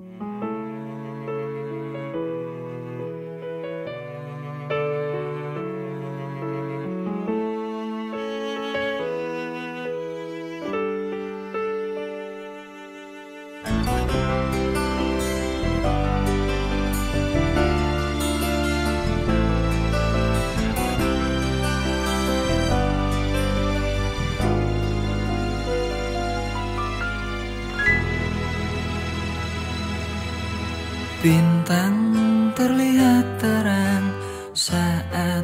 Mm-hmm. Bintang terlihat terang saat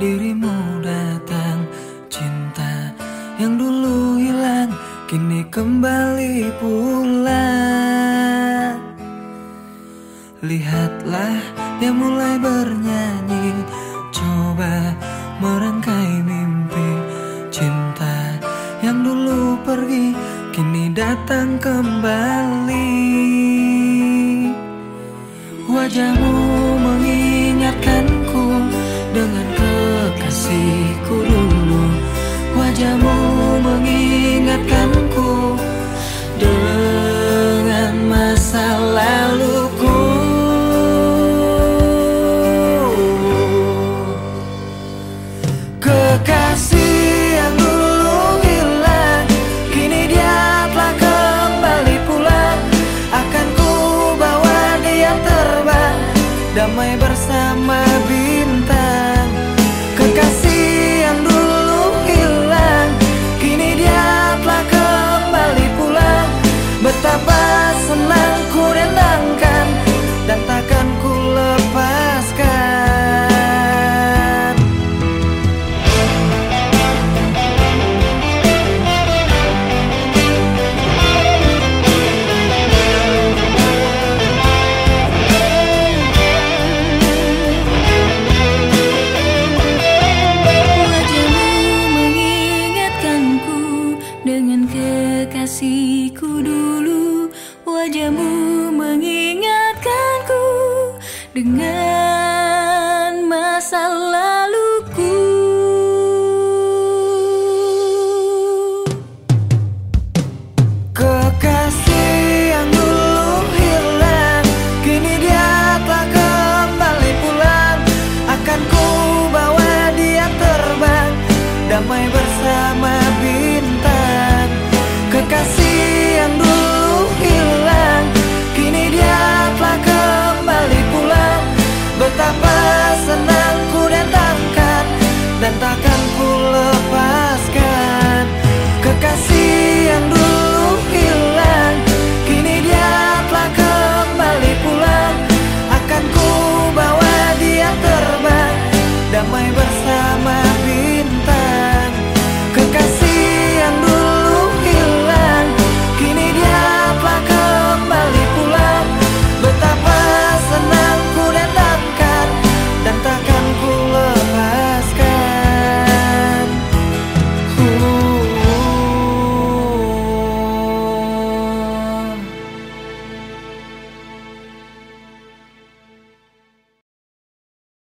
dirimu datang. Cinta yang dulu hilang kini kembali pula Lihatlah dia mulai bernyanyi Coba merangkai mimpi. Cinta yang dulu pergi kini datang kembali Wajahmu mengingatkanku dengan kekasihku dulu. Wajahmu mengingatkanku bersama bintang Wajahmu mengingatkanku dengan